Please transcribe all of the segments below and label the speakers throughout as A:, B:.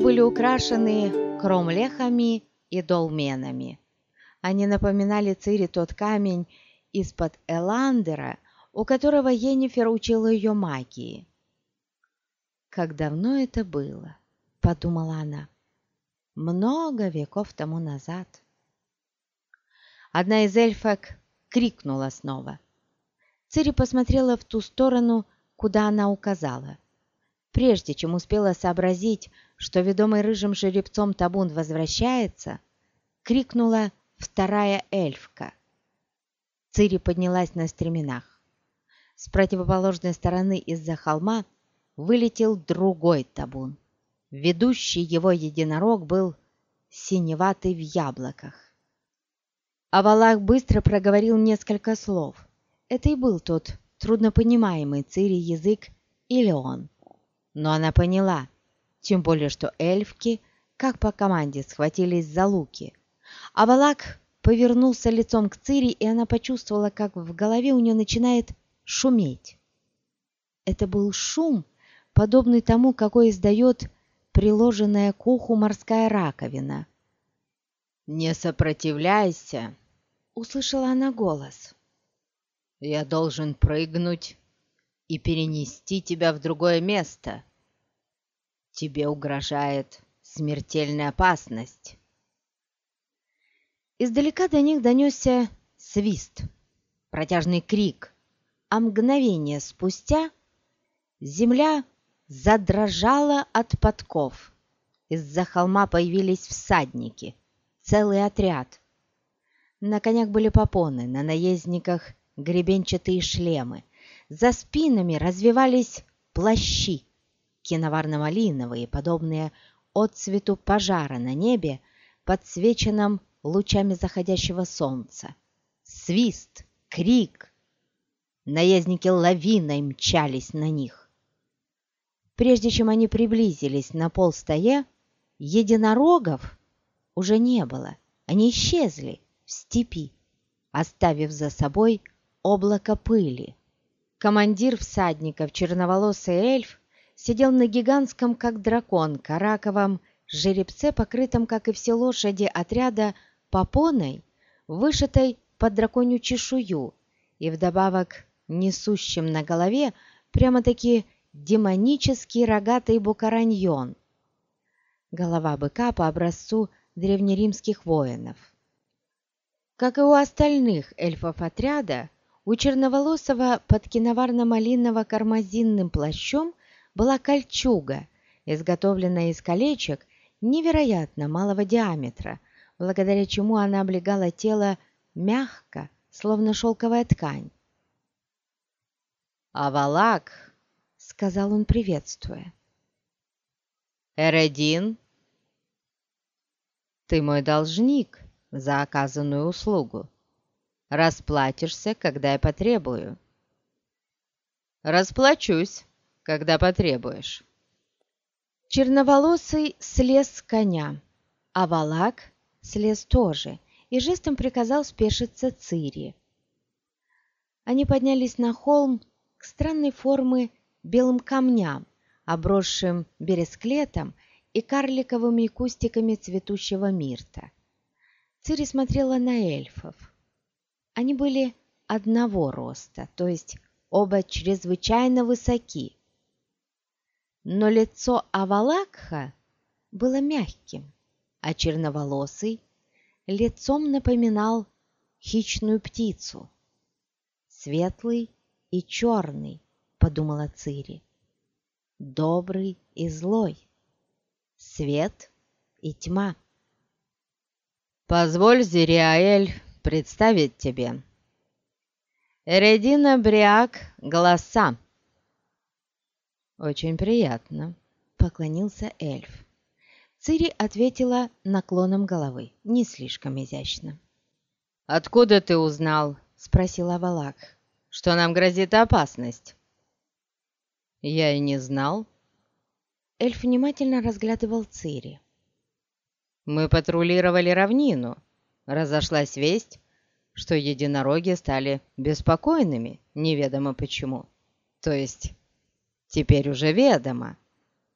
A: были украшены кромлехами и долменами. Они напоминали Цири тот камень из-под Эландера, у которого Енифер учила ее магии. «Как давно это было?» — подумала она. «Много веков тому назад». Одна из эльфок крикнула снова. Цири посмотрела в ту сторону, куда она указала. Прежде чем успела сообразить, что ведомый рыжим жеребцом табун возвращается, крикнула вторая эльфка. Цири поднялась на стременах. С противоположной стороны из-за холма вылетел другой табун. Ведущий его единорог был синеватый в яблоках. Авалах быстро проговорил несколько слов. Это и был тот труднопонимаемый Цири язык или он. Но она поняла, тем более что эльфки, как по команде, схватились за луки. Авалак повернулся лицом к Цири, и она почувствовала, как в голове у нее начинает шуметь. Это был шум, подобный тому, какой издает приложенная к уху морская раковина. «Не сопротивляйся!» — услышала она голос. «Я должен прыгнуть и перенести тебя в другое место. Тебе угрожает смертельная опасность». Издалека до них донесся свист, протяжный крик, а мгновение спустя земля задрожала от подков. Из-за холма появились всадники, целый отряд. На конях были попоны, на наездниках гребенчатые шлемы. За спинами развивались плащи, киноварно-малиновые, подобные отцвету пожара на небе, подсвеченном лучами заходящего солнца. Свист, крик. Наездники лавиной мчались на них. Прежде чем они приблизились на полстое, единорогов уже не было. Они исчезли в степи, оставив за собой облако пыли. Командир всадников, черноволосый эльф, сидел на гигантском, как дракон, караковом жеребце, покрытом, как и все лошади отряда, попоной, вышитой под драконью чешую и вдобавок несущим на голове прямо-таки демонический рогатый букараньон. Голова быка по образцу древнеримских воинов. Как и у остальных эльфов отряда, у черноволосого под киноварно-малиново-кармазинным плащом была кольчуга, изготовленная из колечек невероятно малого диаметра, благодаря чему она облегала тело мягко, словно шелковая ткань. «Авалак!» — сказал он, приветствуя. «Эредин, ты мой должник за оказанную услугу. Расплатишься, когда я потребую». «Расплачусь, когда потребуешь». Черноволосый слез с коня, а Валак слез тоже и жестом приказал спешиться Цири. Они поднялись на холм к странной формы белым камням, обросшим бересклетом и карликовыми кустиками цветущего мирта. Цири смотрела на эльфов. Они были одного роста, то есть оба чрезвычайно высоки. Но лицо Авалакха было мягким, а черноволосый лицом напоминал хищную птицу. Светлый и черный, подумала Цири. Добрый и злой. Свет и тьма. Позволь, Зириаэль, представить тебе. Эредина Бриак голоса. Очень приятно, поклонился эльф. Цири ответила наклоном головы, не слишком изящно. «Откуда ты узнал?» — спросила Валак. «Что нам грозит опасность?» «Я и не знал». Эльф внимательно разглядывал Цири. «Мы патрулировали равнину. Разошлась весть, что единороги стали беспокойными, неведомо почему. То есть, теперь уже ведомо.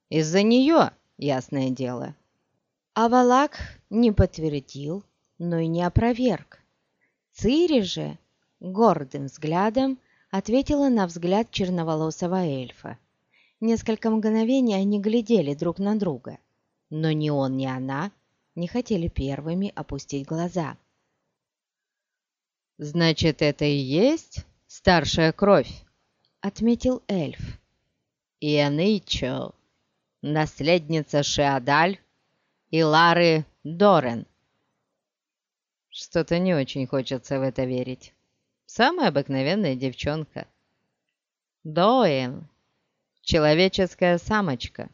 A: Из-за нее ясное дело. А Валак не подтвердил, но и не опроверг. Цири же гордым взглядом ответила на взгляд черноволосого эльфа. Несколько мгновений они глядели друг на друга, но ни он, ни она не хотели первыми опустить глаза. «Значит, это и есть старшая кровь?» — отметил эльф. «Ианычо, наследница Шеадаль и Лары Дорен». Что-то не очень хочется в это верить. Самая обыкновенная девчонка. Доэн. Человеческая самочка.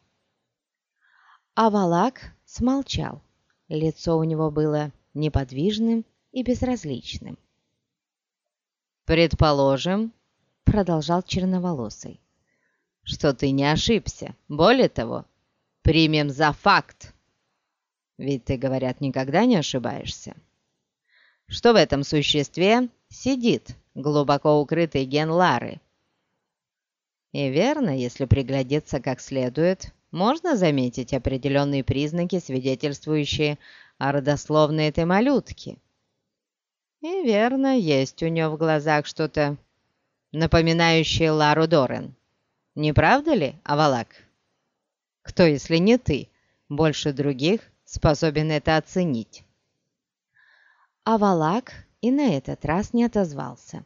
A: А Валак смолчал. Лицо у него было неподвижным и безразличным. «Предположим, — продолжал черноволосый, — что ты не ошибся. Более того, примем за факт. Ведь ты, говорят, никогда не ошибаешься. Что в этом существе сидит глубоко укрытый ген Лары. И верно, если приглядеться как следует, можно заметить определенные признаки, свидетельствующие о родословной этой малютки. И верно, есть у нее в глазах что-то напоминающее Лару Дорен. Не правда ли, Авалак? Кто, если не ты, больше других способен это оценить? Авалак и на этот раз не отозвался.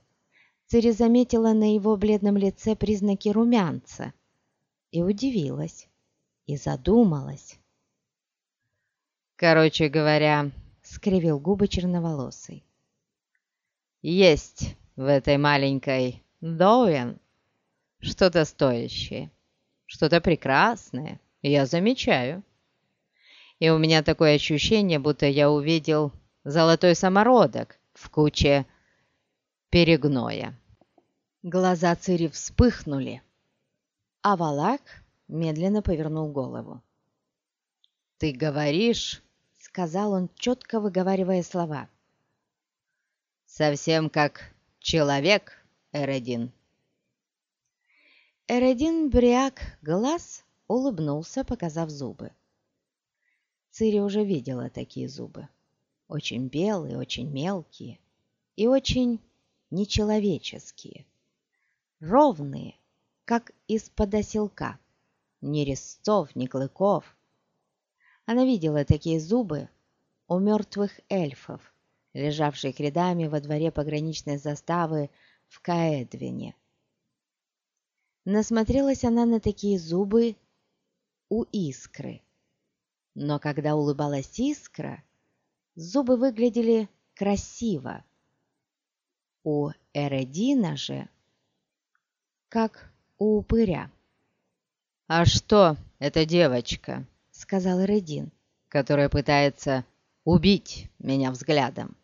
A: Цири заметила на его бледном лице признаки румянца и удивилась, и задумалась. «Короче говоря», — скривил губы черноволосый, «есть в этой маленькой Доуэн что-то стоящее, что-то прекрасное, я замечаю. И у меня такое ощущение, будто я увидел золотой самородок в куче перегноя. Глаза Цири вспыхнули, а Валак медленно повернул голову. «Ты говоришь», — сказал он, четко выговаривая слова, «совсем как человек, Эредин». Эредин бряк глаз улыбнулся, показав зубы. Цири уже видела такие зубы очень белые, очень мелкие и очень нечеловеческие, ровные, как из-под оселка, ни резцов, ни клыков. Она видела такие зубы у мертвых эльфов, лежавших рядами во дворе пограничной заставы в Каэдвине. Насмотрелась она на такие зубы у искры. Но когда улыбалась искра, Зубы выглядели красиво. У Эредина же, как у упыря. «А что эта девочка?» — сказал Эредин, которая пытается убить меня взглядом.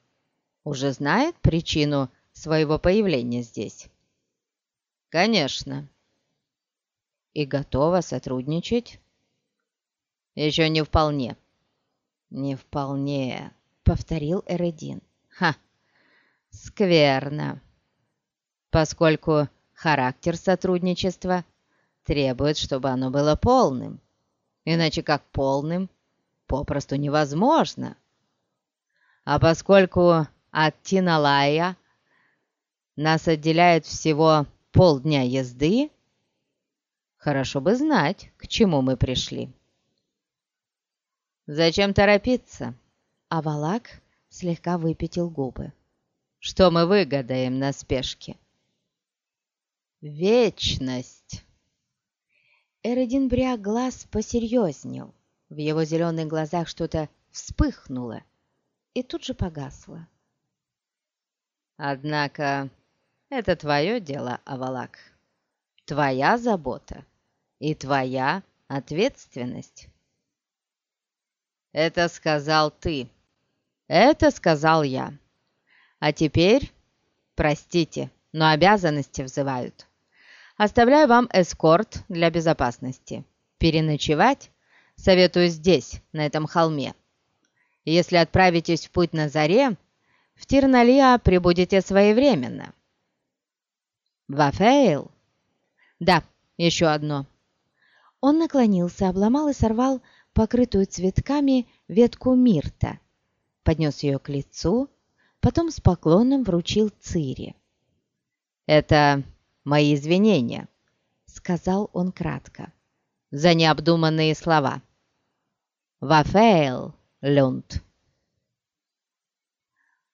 A: «Уже знает причину своего появления здесь?» «Конечно». «И готова сотрудничать?» «Еще не вполне». «Не вполне», повторил Эредин. «Ха! Скверно!» Поскольку характер сотрудничества требует, чтобы оно было полным. Иначе как полным попросту невозможно. А поскольку от Тиналая нас отделяет всего полдня езды, хорошо бы знать, к чему мы пришли. Зачем торопиться? а Валак слегка выпятил губы. «Что мы выгадаем на спешке?» «Вечность!» Эродин Бриа глаз посерьезнел. В его зеленых глазах что-то вспыхнуло и тут же погасло. «Однако это твое дело, Авалак. Твоя забота и твоя ответственность». «Это сказал ты», это сказал я. А теперь, простите, но обязанности взывают. Оставляю вам эскорт для безопасности. Переночевать советую здесь, на этом холме. Если отправитесь в путь на заре, в Тирналиа прибудете своевременно. Вафейл? Да, еще одно. Он наклонился, обломал и сорвал покрытую цветками ветку мирта, поднес ее к лицу, потом с поклоном вручил Цири.
B: «Это мои извинения», —
A: сказал он кратко, —
B: «за необдуманные слова. Вафейл, Люнд».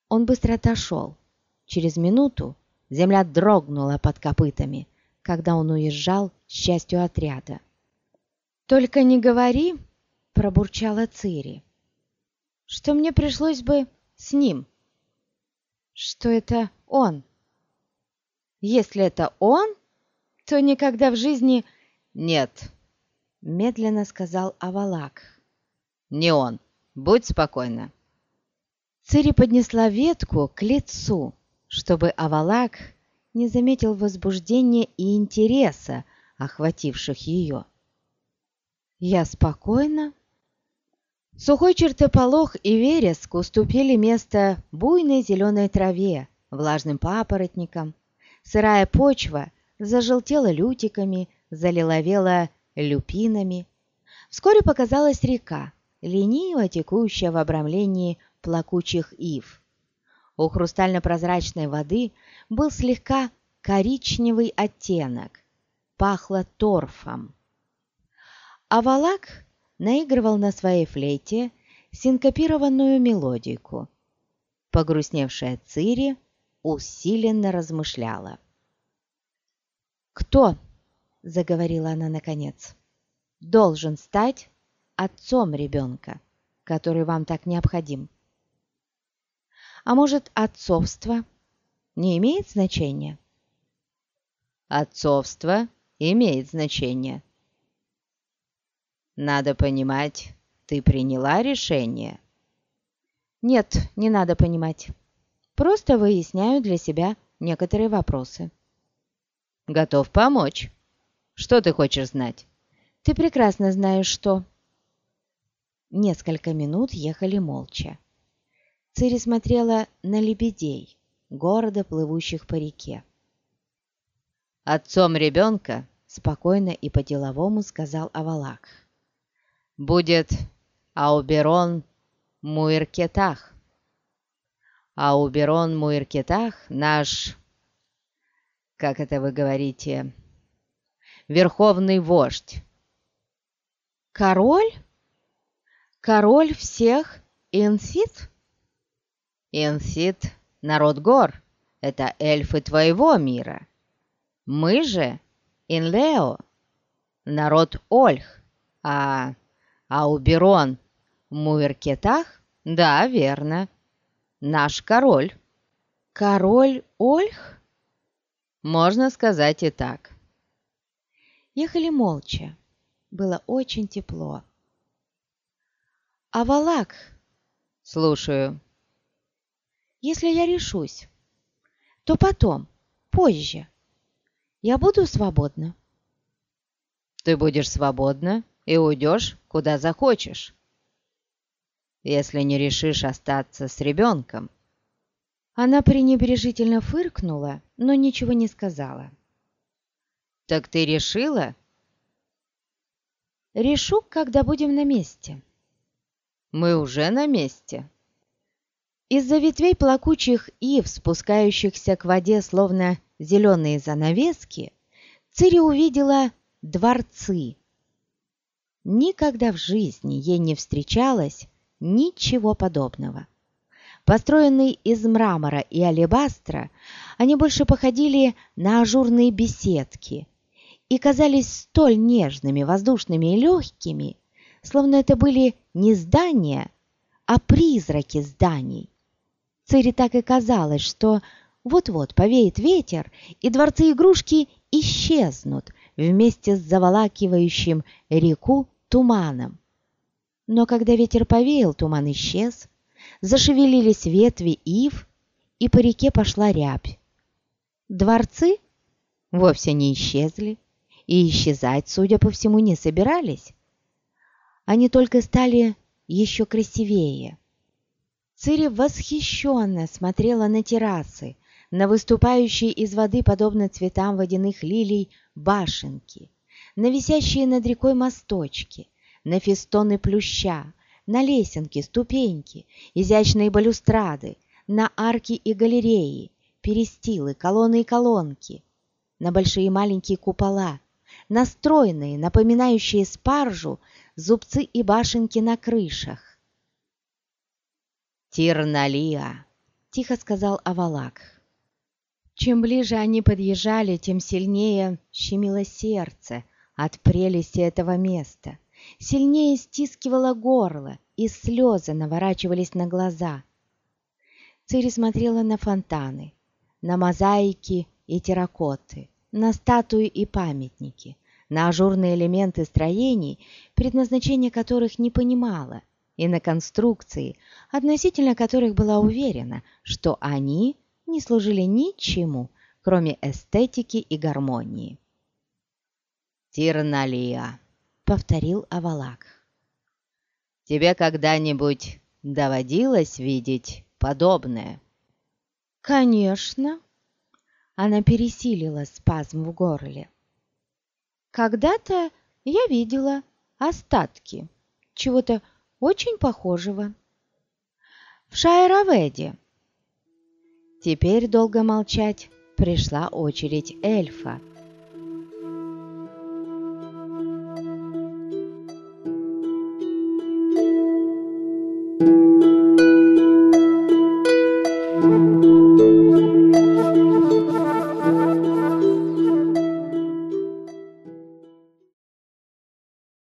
A: Он быстро отошел. Через минуту земля дрогнула под копытами, когда он уезжал с частью отряда. «Только не говори», — пробурчала Цири, — «что мне пришлось бы с ним, что это он. Если это он, то никогда в жизни...»
B: «Нет», —
A: медленно сказал Авалак.
B: «Не он. Будь спокойна».
A: Цири поднесла ветку к лицу, чтобы Авалак не заметил возбуждения и интереса, охвативших ее. Я спокойно. Сухой чертополох и вереск уступили место буйной зеленой траве, влажным папоротникам. Сырая почва зажелтела лютиками, залиловела люпинами. Вскоре показалась река, лениво текущая в обрамлении плакучих ив. У хрустально-прозрачной воды был слегка коричневый оттенок, пахло торфом. А Валак наигрывал на своей флейте синкопированную мелодику. Погрустневшая Цири усиленно размышляла. «Кто?» — заговорила она наконец. «Должен стать отцом ребенка, который вам так необходим. А может, отцовство не имеет значения?
B: Отцовство имеет значение. Надо понимать, ты приняла решение?
A: Нет, не надо понимать. Просто выясняю для себя некоторые вопросы.
B: Готов помочь. Что ты хочешь знать?
A: Ты прекрасно знаешь, что... Несколько минут ехали молча. Цири смотрела на лебедей, города, плывущих по реке.
B: «Отцом ребенка», —
A: спокойно и по-деловому сказал Авалак, —
B: «будет Ауберон Муиркетах. Ауберон Муиркетах наш, как это вы говорите, верховный вождь».
A: «Король? Король всех Инсит?»
B: Инсит — народ гор, это эльфы твоего мира. Мы же — Инлео, народ Ольх, а Ауберон Муэркетах? Да, верно, наш король.
A: Король Ольх?
B: Можно сказать и так.
A: Ехали молча. Было очень тепло. А Валак?
B: Слушаю.
A: Если я решусь, то потом, позже, я буду свободна.
B: Ты будешь свободна и уйдешь, куда захочешь. Если не решишь остаться с ребенком.
A: Она пренебрежительно фыркнула, но ничего не сказала.
B: Так ты решила?
A: Решу, когда будем на месте.
B: Мы уже на месте.
A: Из-за ветвей плакучих ив, спускающихся к воде словно зеленые занавески, Цири увидела дворцы. Никогда в жизни ей не встречалось ничего подобного. Построенные из мрамора и алебастра, они больше походили на ажурные беседки и казались столь нежными, воздушными и легкими, словно это были не здания, а призраки зданий. Цири так и казалось, что вот-вот повеет ветер, и дворцы-игрушки исчезнут вместе с заволакивающим реку туманом. Но когда ветер повеял, туман исчез, зашевелились ветви ив, и по реке пошла рябь. Дворцы вовсе не исчезли, и исчезать, судя по всему, не собирались. Они только стали еще красивее. Цири восхищенно смотрела на террасы, на выступающие из воды, подобно цветам водяных лилий, башенки, на висящие над рекой мосточки, на фестоны плюща, на лесенки, ступеньки, изящные балюстрады, на арки и галереи, перестилы, колонны и колонки, на большие и маленькие купола, на стройные, напоминающие спаржу, зубцы и башенки на крышах.
B: «Тирналия!»
A: — тихо сказал Авалак. Чем ближе они подъезжали, тем сильнее щемило сердце от прелести этого места, сильнее стискивало горло, и слезы наворачивались на глаза. Цири смотрела на фонтаны, на мозаики и терракоты, на статуи и памятники, на ажурные элементы строений, предназначение которых не понимала, и на конструкции, относительно которых была уверена, что они не служили ничему, кроме эстетики и гармонии.
B: «Тирналия», —
A: повторил Авалак.
B: «Тебе когда-нибудь доводилось видеть подобное?»
A: «Конечно!» Она пересилила спазм в горле. «Когда-то я видела остатки чего-то очень похожего. В Шайраведе». Теперь долго молчать пришла очередь эльфа —